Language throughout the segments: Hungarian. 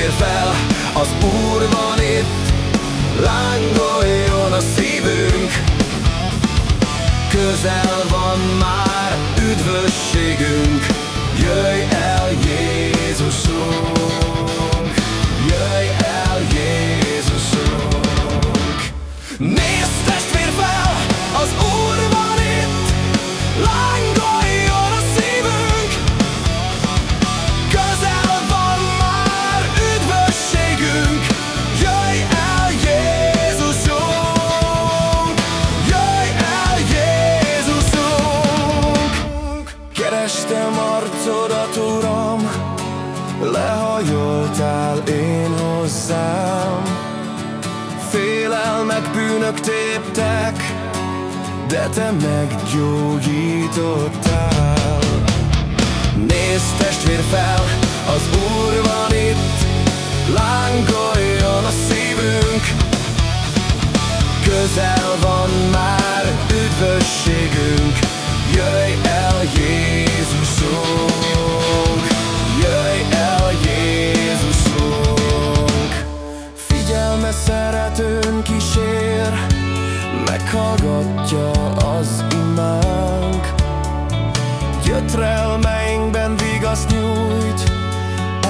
testvér fel, az Úr van itt. Lángoljon a szívünk. Közel van már üdvösségünk. Jöjj el Kerestem arcodat, Uram Lehajoltál én hozzám. Félelmek, bűnök téptek De te meggyógyítottál. Nézd testvér fel, az Úr van itt Lángoljon a szívünk. Közel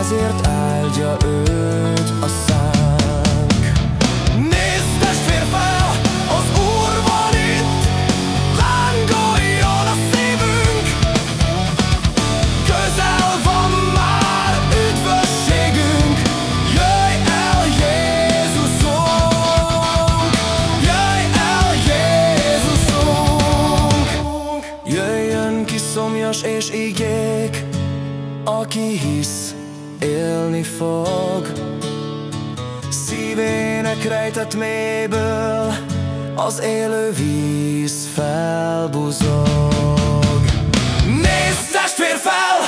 Ezért áldja őt a szánk. Nézd testvér fel, az Úr van itt! Lángoljon a szívünk! Közel van már üdvösségünk! Jöjj el Jézusunk Jöjj el Jézusunk Jöjjön ki szomjas és igék Aki hisz, élni fog. Szívének rejtett mélyből Az élő víz felbuzog. Nézd testvér fel,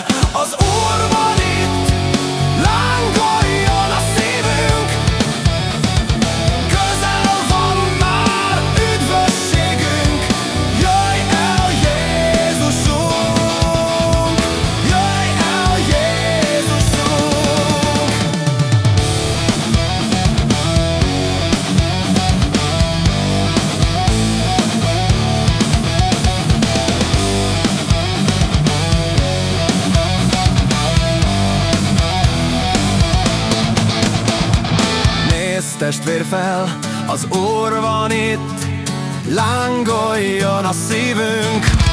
testvér fel, az Úr van itt Lángoljon a szívünk